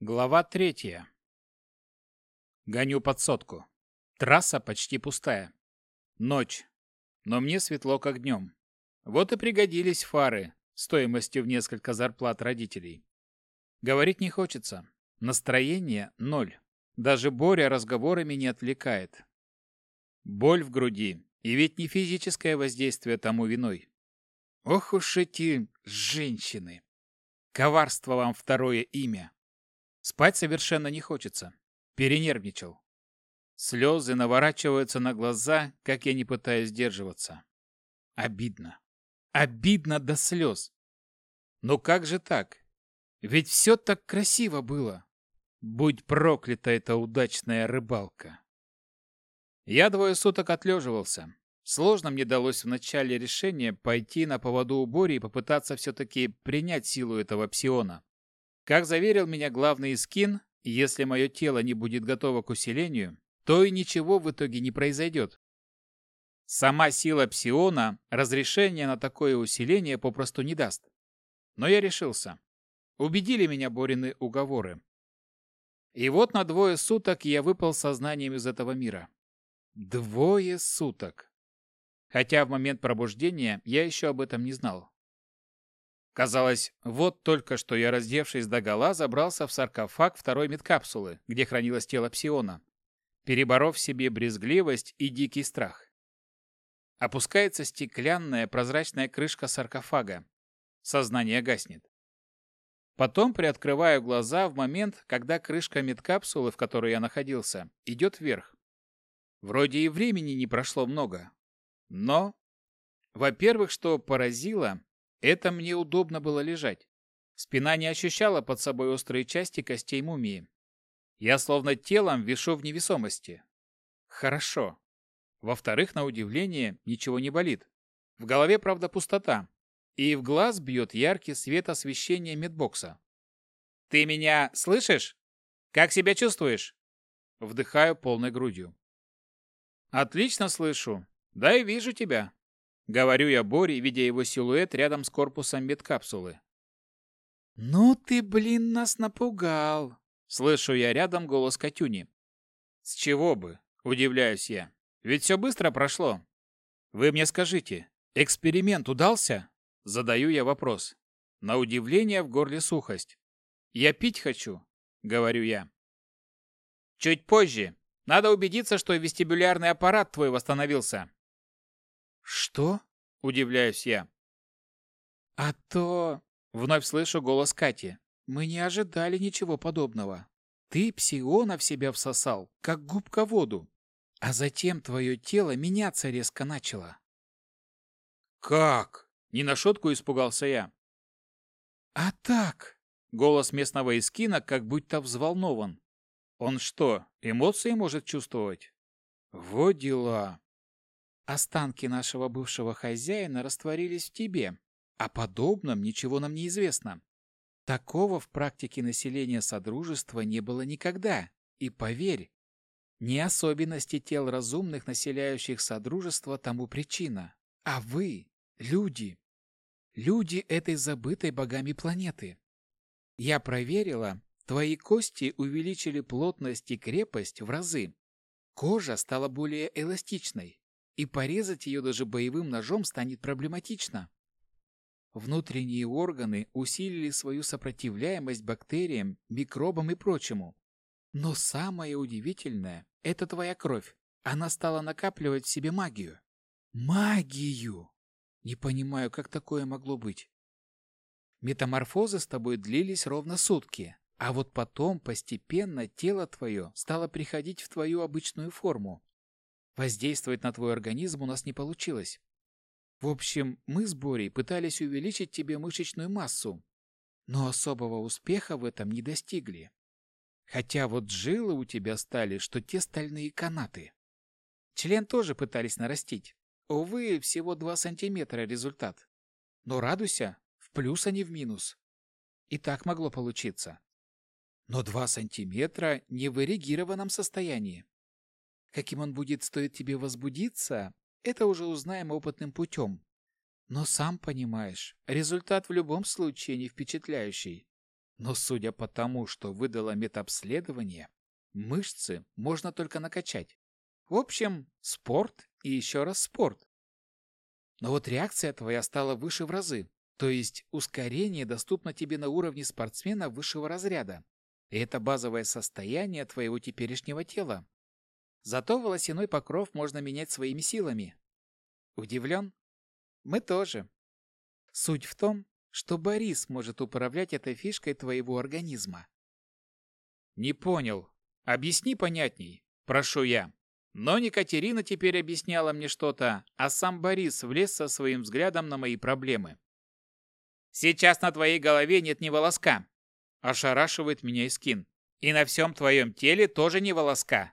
Глава третья. Гоню под сотку. Трасса почти пустая. Ночь. Но мне светло, как днем. Вот и пригодились фары, стоимостью в несколько зарплат родителей. Говорить не хочется. Настроение ноль. Даже Боря разговорами не отвлекает. Боль в груди. И ведь не физическое воздействие тому виной. Ох уж эти женщины. Коварство вам второе имя. Спать совершенно не хочется. Перенервничал. Слезы наворачиваются на глаза, как я не пытаюсь сдерживаться. Обидно. Обидно до слез. Но как же так? Ведь все так красиво было. Будь проклята эта удачная рыбалка. Я двое суток отлеживался. Сложно мне далось в начале решение пойти на поводу у Бори и попытаться все-таки принять силу этого псиона. Как заверил меня главный скин, если мое тело не будет готово к усилению, то и ничего в итоге не произойдет. Сама сила псиона разрешения на такое усиление попросту не даст. Но я решился. Убедили меня Борины уговоры. И вот на двое суток я выпал сознанием из этого мира. Двое суток. Хотя в момент пробуждения я еще об этом не знал. Казалось, вот только что я, раздевшись до гола, забрался в саркофаг второй медкапсулы, где хранилось тело псиона, переборов себе брезгливость и дикий страх. Опускается стеклянная прозрачная крышка саркофага. Сознание гаснет. Потом приоткрываю глаза в момент, когда крышка медкапсулы, в которой я находился, идет вверх. Вроде и времени не прошло много. Но, во-первых, что поразило, это мне удобно было лежать. Спина не ощущала под собой острые части костей мумии. Я словно телом вешу в невесомости. Хорошо. Во-вторых, на удивление, ничего не болит. В голове, правда, пустота. И в глаз бьет яркий свет освещения медбокса. «Ты меня слышишь? Как себя чувствуешь?» Вдыхаю полной грудью. «Отлично слышу. Да и вижу тебя. Говорю я Боре, видя его силуэт рядом с корпусом медкапсулы. «Ну ты, блин, нас напугал!» Слышу я рядом голос Катюни. «С чего бы?» – удивляюсь я. «Ведь все быстро прошло. Вы мне скажите, эксперимент удался?» Задаю я вопрос. На удивление в горле сухость. «Я пить хочу», – говорю я. «Чуть позже. Надо убедиться, что вестибулярный аппарат твой восстановился. «Что?» — удивляюсь я. «А то...» — вновь слышу голос Кати. «Мы не ожидали ничего подобного. Ты псиона в себя всосал, как губка воду. А затем твое тело меняться резко начало». «Как?» — не на шутку испугался я. «А так...» — голос местного искина, как будто взволнован. «Он что, эмоции может чувствовать?» «Во дела!» Останки нашего бывшего хозяина растворились в тебе. О подобном ничего нам не известно. Такого в практике населения Содружества не было никогда. И поверь, не особенности тел разумных, населяющих Содружество, тому причина. А вы — люди. Люди этой забытой богами планеты. Я проверила, твои кости увеличили плотность и крепость в разы. Кожа стала более эластичной, и порезать ее даже боевым ножом станет проблематично. Внутренние органы усилили свою сопротивляемость бактериям, микробам и прочему. Но самое удивительное – это твоя кровь. Она стала накапливать в себе магию. Магию! Не понимаю, как такое могло быть. Метаморфозы с тобой длились ровно сутки, а вот потом постепенно тело твое стало приходить в твою обычную форму, Воздействовать на твой организм у нас не получилось. В общем, мы с Борей пытались увеличить тебе мышечную массу, но особого успеха в этом не достигли. Хотя вот жилы у тебя стали, что те стальные канаты. Член тоже пытались нарастить. Увы, всего 2 сантиметра результат. Но радуйся, в плюс, а не в минус. И так могло получиться. Но 2 сантиметра не в эрегированном состоянии каким он будет, стоит тебе возбудиться, это уже узнаем опытным путем. Но сам понимаешь, результат в любом случае не впечатляющий. Но судя по тому, что выдало медобследование, мышцы можно только накачать. В общем, спорт и еще раз спорт. Но вот реакция твоя стала выше в разы. То есть ускорение доступно тебе на уровне спортсмена высшего разряда. И это базовое состояние твоего теперешнего тела. Зато волосяной покров можно менять своими силами. Удивлен? Мы тоже. Суть в том, что Борис может управлять этой фишкой твоего организма. Не понял. Объясни понятней, прошу я. Но не Катерина теперь объясняла мне что-то, а сам Борис влез со своим взглядом на мои проблемы. «Сейчас на твоей голове нет ни волоска!» – ошарашивает меня Искин. «И на всем твоем теле тоже не волоска.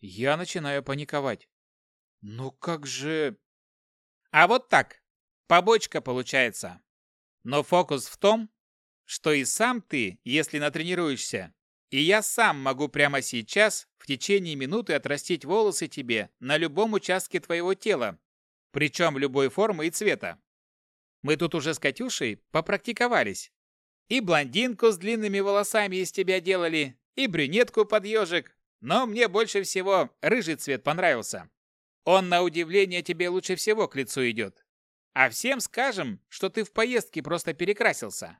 Я начинаю паниковать. Ну как же... А вот так. Побочка получается. Но фокус в том, что и сам ты, если натренируешься, и я сам могу прямо сейчас, в течение минуты, отрастить волосы тебе на любом участке твоего тела, причем любой формы и цвета. Мы тут уже с Катюшей попрактиковались. И блондинку с длинными волосами из тебя делали, и брюнетку под ежик, но мне больше всего рыжий цвет понравился. Он, на удивление, тебе лучше всего к лицу идет. А всем скажем, что ты в поездке просто перекрасился».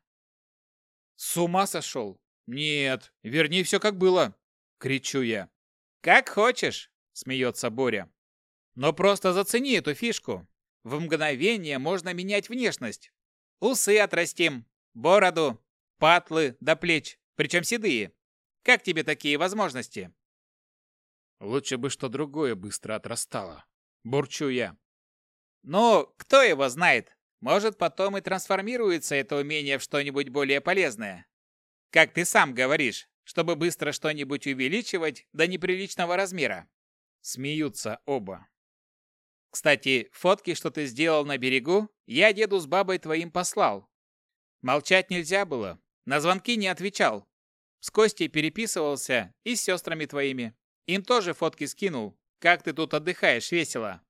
«С ума сошел? Нет, верни все как было!» — кричу я. «Как хочешь!» — смеется Боря. «Но просто зацени эту фишку. В мгновение можно менять внешность. Усы отрастим, бороду, патлы до плеч, причем седые. Как тебе такие возможности?» Лучше бы что другое быстро отрастало. Бурчу я. Ну, кто его знает? Может, потом и трансформируется это умение в что-нибудь более полезное. Как ты сам говоришь, чтобы быстро что-нибудь увеличивать до неприличного размера. Смеются оба. Кстати, фотки, что ты сделал на берегу, я деду с бабой твоим послал. Молчать нельзя было. На звонки не отвечал. С Костей переписывался и с сестрами твоими. Им тоже фотки скинул. Как ты тут отдыхаешь весело?»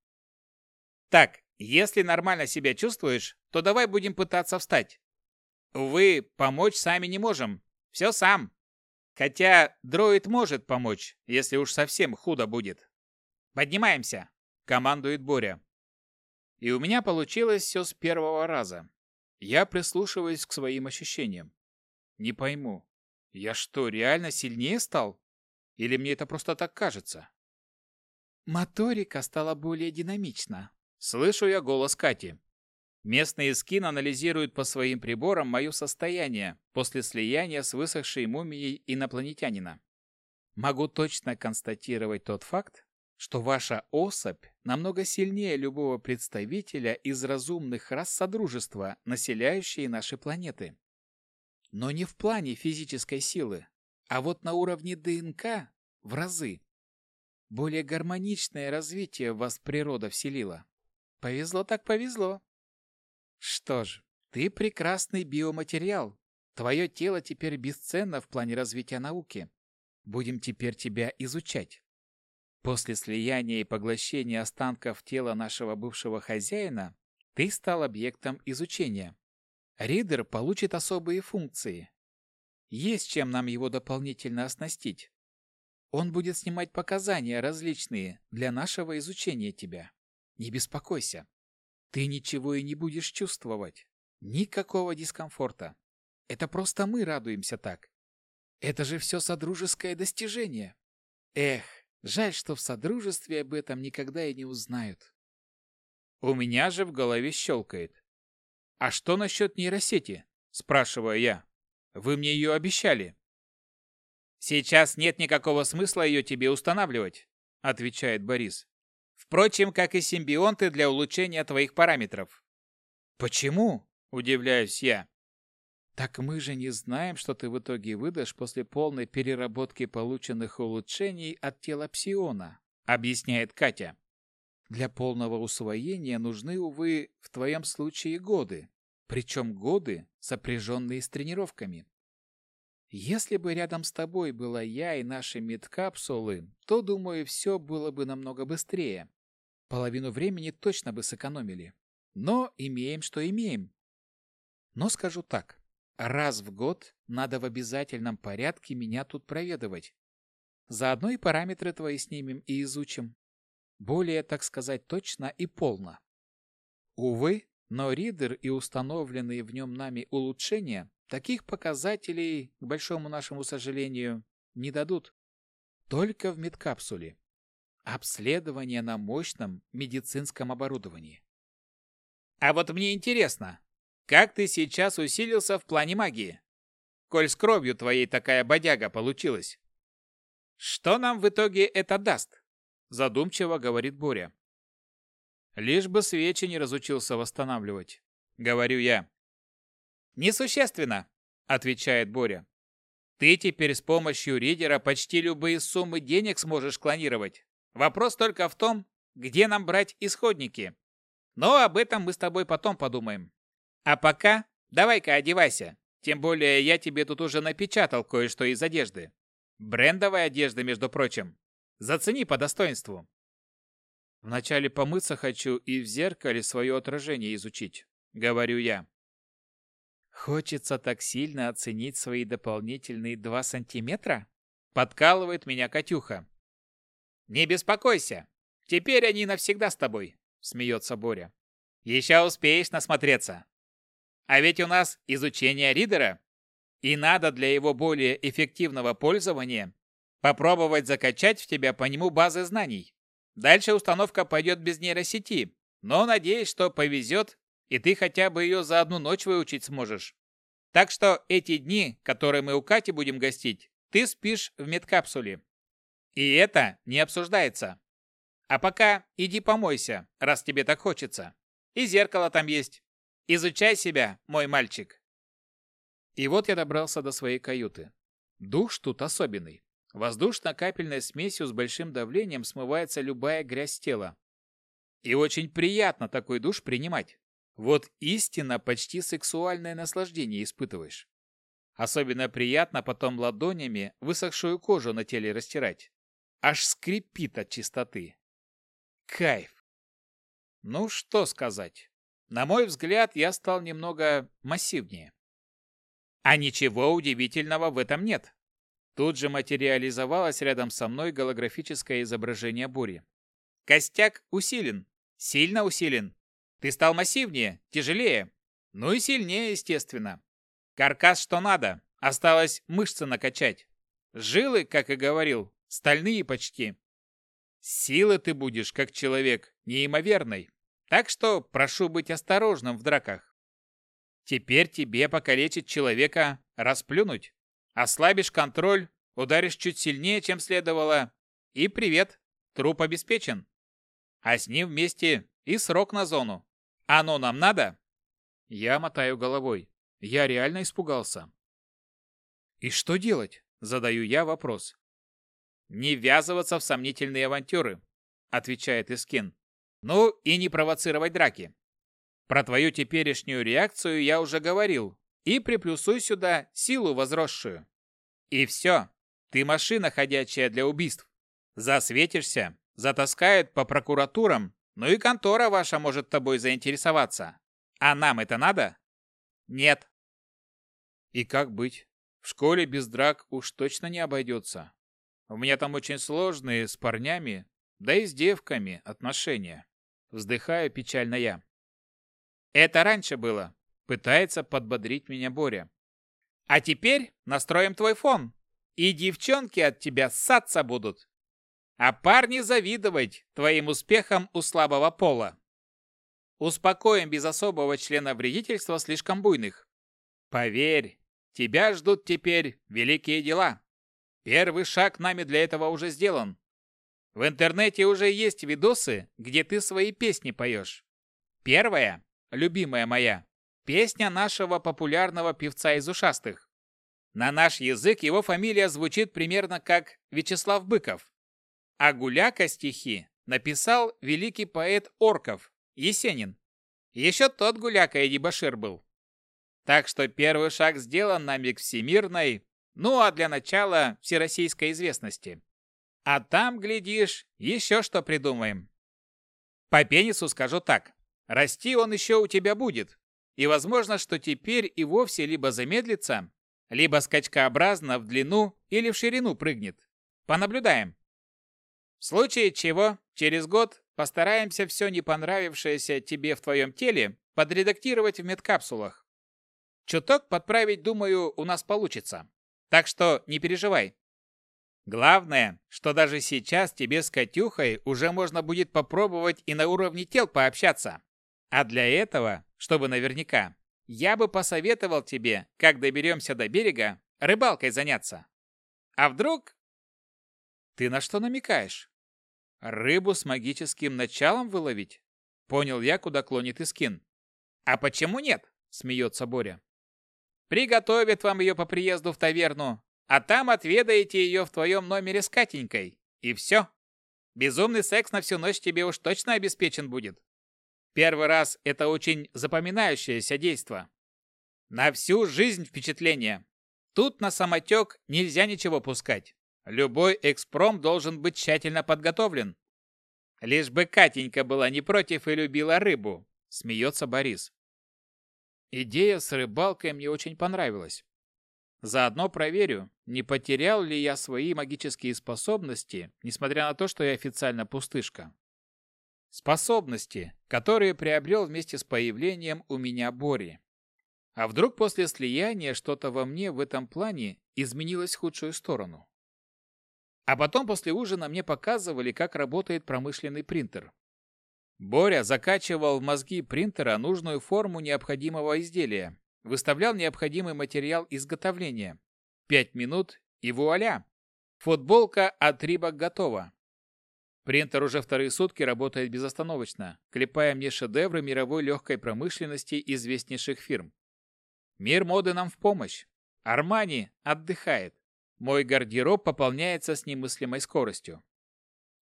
«Так, если нормально себя чувствуешь, то давай будем пытаться встать. Вы помочь сами не можем. Все сам. Хотя дроид может помочь, если уж совсем худо будет. Поднимаемся!» – командует Боря. И у меня получилось все с первого раза. Я прислушиваюсь к своим ощущениям. Не пойму, я что, реально сильнее стал? Или мне это просто так кажется?» Моторика стала более динамична. Слышу я голос Кати. Местные скин анализируют по своим приборам мое состояние после слияния с высохшей мумией инопланетянина. Могу точно констатировать тот факт, что ваша особь намного сильнее любого представителя из разумных рас Содружества, населяющей наши планеты. Но не в плане физической силы, а вот на уровне ДНК – в разы. Более гармоничное развитие в вас природа вселила. Повезло так повезло. Что ж, ты прекрасный биоматериал. Твое тело теперь бесценно в плане развития науки. Будем теперь тебя изучать. После слияния и поглощения останков тела нашего бывшего хозяина ты стал объектом изучения. Ридер получит особые функции, есть чем нам его дополнительно оснастить. Он будет снимать показания различные для нашего изучения тебя. Не беспокойся. Ты ничего и не будешь чувствовать. Никакого дискомфорта. Это просто мы радуемся так. Это же все содружеское достижение. Эх, жаль, что в содружестве об этом никогда и не узнают. У меня же в голове щелкает. «А что насчет нейросети?» – спрашиваю я. Вы мне ее обещали». «Сейчас нет никакого смысла ее тебе устанавливать», — отвечает Борис. «Впрочем, как и симбионты для улучшения твоих параметров». «Почему?» — удивляюсь я. «Так мы же не знаем, что ты в итоге выдашь после полной переработки полученных улучшений от тела псиона», — объясняет Катя. «Для полного усвоения нужны, увы, в твоем случае годы причем годы, сопряженные с тренировками. Если бы рядом с тобой была я и наши медкапсулы, то, думаю, все было бы намного быстрее. Половину времени точно бы сэкономили. Но имеем, что имеем. Но скажу так. Раз в год надо в обязательном порядке меня тут проведывать. Заодно и параметры твои снимем и изучим. Более, так сказать, точно и полно. Увы, но ридер и установленные в нем нами улучшения таких показателей, к большому нашему сожалению, не дадут. Только в медкапсуле. Обследование на мощном медицинском оборудовании. А вот мне интересно, как ты сейчас усилился в плане магии? Коль с кровью твоей такая бодяга получилась. Что нам в итоге это даст? Задумчиво говорит Боря лишь бы Свечи не разучился восстанавливать. Говорю я. «Несущественно», — отвечает Боря. «Ты теперь с помощью ридера почти любые суммы денег сможешь клонировать. Вопрос только в том, где нам брать исходники. Но об этом мы с тобой потом подумаем. А пока давай-ка одевайся. Тем более я тебе тут уже напечатал кое-что из одежды. Брендовая одежда, между прочим. Зацени по достоинству». Вначале помыться хочу и в зеркале свое отражение изучить», — говорю я. «Хочется так сильно оценить свои дополнительные два сантиметра?» — подкалывает меня Катюха. «Не беспокойся, теперь они навсегда с тобой», — смеется Боря. «Еще успеешь насмотреться. А ведь у нас изучение ридера, и надо для его более эффективного пользования попробовать закачать в тебя по нему базы знаний». Дальше установка пойдет без нейросети, но надеюсь, что повезет, и ты хотя бы ее за одну ночь выучить сможешь. Так что эти дни, которые мы у Кати будем гостить, ты спишь в медкапсуле. И это не обсуждается. А пока иди помойся, раз тебе так хочется. И зеркало там есть. Изучай себя, мой мальчик. И вот я добрался до своей каюты. Дух что-то особенный. Воздушно-капельной смесью с большим давлением смывается любая грязь тела. И очень приятно такой душ принимать. Вот истинно почти сексуальное наслаждение испытываешь. Особенно приятно потом ладонями высохшую кожу на теле растирать. Аж скрипит от чистоты. Кайф. Ну что сказать. На мой взгляд, я стал немного массивнее. А ничего удивительного в этом нет. Тут же материализовалось рядом со мной голографическое изображение бури. Костяк усилен. Сильно усилен. Ты стал массивнее, тяжелее. Ну и сильнее, естественно. Каркас что надо. Осталось мышцы накачать. Жилы, как и говорил, стальные почти. Силы ты будешь, как человек, неимоверной. Так что прошу быть осторожным в драках. Теперь тебе покалечить человека, расплюнуть. Ослабишь контроль, ударишь чуть сильнее, чем следовало, и привет, труп обеспечен. А с ним вместе и срок на зону. Оно нам надо? Я мотаю головой. Я реально испугался. И что делать? Задаю я вопрос. Не ввязываться в сомнительные авантюры, отвечает Искин. Ну и не провоцировать драки. Про твою теперешнюю реакцию я уже говорил, и приплюсуй сюда силу возросшую. И все. Ты машина, ходячая для убийств. Засветишься, затаскает по прокуратурам, ну и контора ваша может тобой заинтересоваться. А нам это надо? Нет. И как быть? В школе без драк уж точно не обойдется. У меня там очень сложные с парнями, да и с девками отношения. Вздыхаю печально я. Это раньше было, пытается подбодрить меня Боря. «А теперь настроим твой фон, и девчонки от тебя ссаться будут, а парни завидовать твоим успехам у слабого пола. Успокоим без особого члена вредительства слишком буйных. Поверь, тебя ждут теперь великие дела. Первый шаг нами для этого уже сделан. В интернете уже есть видосы, где ты свои песни поешь. Первая, любимая моя, Песня нашего популярного певца из ушастых. На наш язык его фамилия звучит примерно как Вячеслав Быков. А гуляка стихи написал великий поэт Орков, Есенин. Еще тот гуляка и дебошир был. Так что первый шаг сделан нами к всемирной, ну а для начала всероссийской известности. А там, глядишь, еще что придумаем. По пенису скажу так. Расти он еще у тебя будет, и возможно, что теперь и вовсе либо замедлится, либо скачкообразно в длину или в ширину прыгнет. Понаблюдаем. В случае чего, через год постараемся все не понравившееся тебе в твоем теле подредактировать в медкапсулах. Чуток подправить, думаю, у нас получится. Так что не переживай. Главное, что даже сейчас тебе с Катюхой уже можно будет попробовать и на уровне тел пообщаться. А для этого чтобы наверняка. Я бы посоветовал тебе, как доберемся до берега, рыбалкой заняться. А вдруг...» «Ты на что намекаешь?» «Рыбу с магическим началом выловить?» Понял я, куда клонит Искин. «А почему нет?» – смеется Боря. «Приготовят вам ее по приезду в таверну, а там отведаете ее в твоем номере с Катенькой. И все. Безумный секс на всю ночь тебе уж точно обеспечен будет. Первый раз это очень запоминающееся действо. На всю жизнь впечатление. Тут на самотек нельзя ничего пускать. Любой экспром должен быть тщательно подготовлен. Лишь бы Катенька была не против и любила рыбу, смеется Борис. Идея с рыбалкой мне очень понравилась. Заодно проверю, не потерял ли я свои магические способности, несмотря на то, что я официально пустышка способности, которые приобрел вместе с появлением у меня Бори. А вдруг после слияния что-то во мне в этом плане изменилось в худшую сторону? А потом после ужина мне показывали, как работает промышленный принтер. Боря закачивал в мозги принтера нужную форму необходимого изделия, выставлял необходимый материал изготовления. Пять минут и вуаля! Футболка от Рибок готова. Принтер уже вторые сутки работает безостановочно, клепая мне шедевры мировой легкой промышленности известнейших фирм. Мир моды нам в помощь. Армани отдыхает. Мой гардероб пополняется с немыслимой скоростью.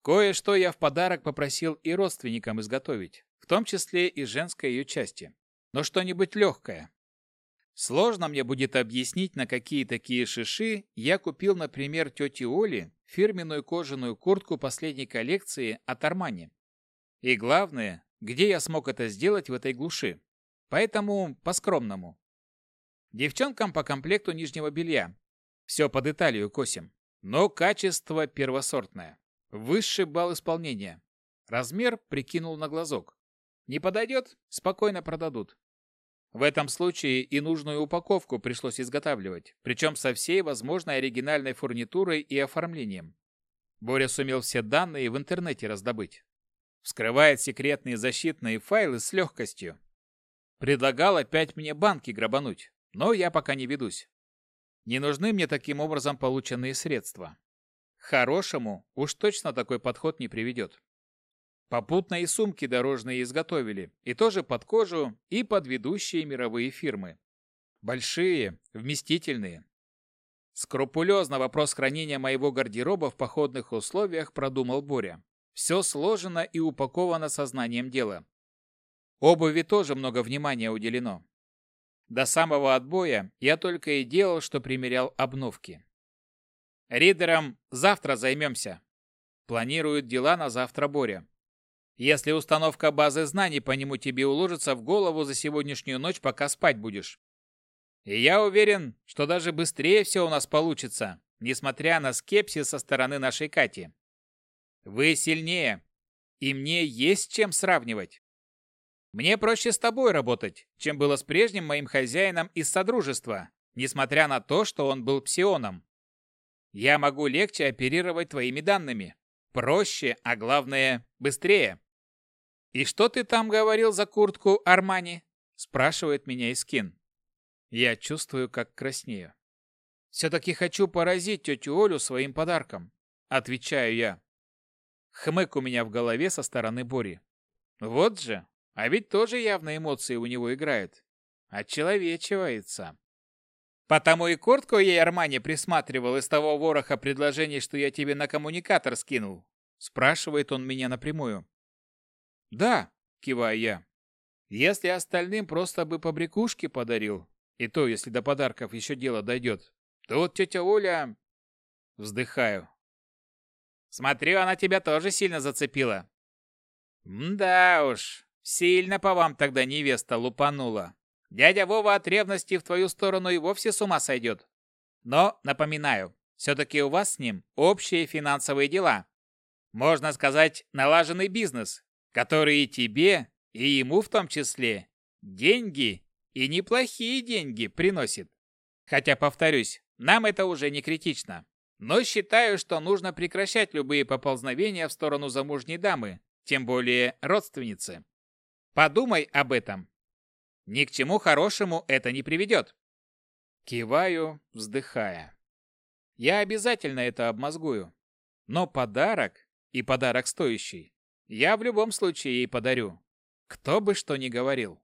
Кое-что я в подарок попросил и родственникам изготовить, в том числе и женской ее части. Но что-нибудь легкое. Сложно мне будет объяснить, на какие такие шиши я купил, например, тете Оли фирменную кожаную куртку последней коллекции от Армани. И главное, где я смог это сделать в этой глуши. Поэтому по-скромному. Девчонкам по комплекту нижнего белья. Все под Италию косим. Но качество первосортное. Высший балл исполнения. Размер прикинул на глазок. Не подойдет, спокойно продадут. В этом случае и нужную упаковку пришлось изготавливать, причем со всей возможной оригинальной фурнитурой и оформлением. Боря сумел все данные в интернете раздобыть. Вскрывает секретные защитные файлы с легкостью. Предлагал опять мне банки грабануть, но я пока не ведусь. Не нужны мне таким образом полученные средства. Хорошему уж точно такой подход не приведет. Попутные сумки дорожные изготовили, и тоже под кожу, и под ведущие мировые фирмы. Большие, вместительные. Скрупулезно вопрос хранения моего гардероба в походных условиях продумал Боря. Все сложено и упаковано сознанием дела. Обуви тоже много внимания уделено. До самого отбоя я только и делал, что примерял обновки. Ридером завтра займемся. Планируют дела на завтра Боря. Если установка базы знаний по нему тебе уложится в голову за сегодняшнюю ночь, пока спать будешь. И я уверен, что даже быстрее все у нас получится, несмотря на скепсис со стороны нашей Кати. Вы сильнее, и мне есть чем сравнивать. Мне проще с тобой работать, чем было с прежним моим хозяином из Содружества, несмотря на то, что он был псионом. Я могу легче оперировать твоими данными. Проще, а главное, быстрее. «И что ты там говорил за куртку Армани?» – спрашивает меня Искин. Я чувствую, как краснею. «Все-таки хочу поразить тетю Олю своим подарком», – отвечаю я. Хмык у меня в голове со стороны Бори. «Вот же, а ведь тоже явно эмоции у него играют. Отчеловечивается. Потому и куртку ей Армани присматривал из того вороха предложений, что я тебе на коммуникатор скинул. Спрашивает он меня напрямую. «Да», — киваю я. «Если остальным просто бы побрякушки подарил, и то, если до подарков еще дело дойдет, то вот тетя Оля...» Вздыхаю. «Смотрю, она тебя тоже сильно зацепила». «Да уж, сильно по вам тогда невеста лупанула. Дядя Вова от ревности в твою сторону и вовсе с ума сойдет. Но, напоминаю, все-таки у вас с ним общие финансовые дела. Можно сказать, налаженный бизнес, которые тебе и ему в том числе деньги и неплохие деньги приносит. Хотя, повторюсь, нам это уже не критично. Но считаю, что нужно прекращать любые поползновения в сторону замужней дамы, тем более родственницы. Подумай об этом. Ни к чему хорошему это не приведет. Киваю, вздыхая. Я обязательно это обмозгую. Но подарок, и подарок стоящий, я в любом случае ей подарю. Кто бы что ни говорил.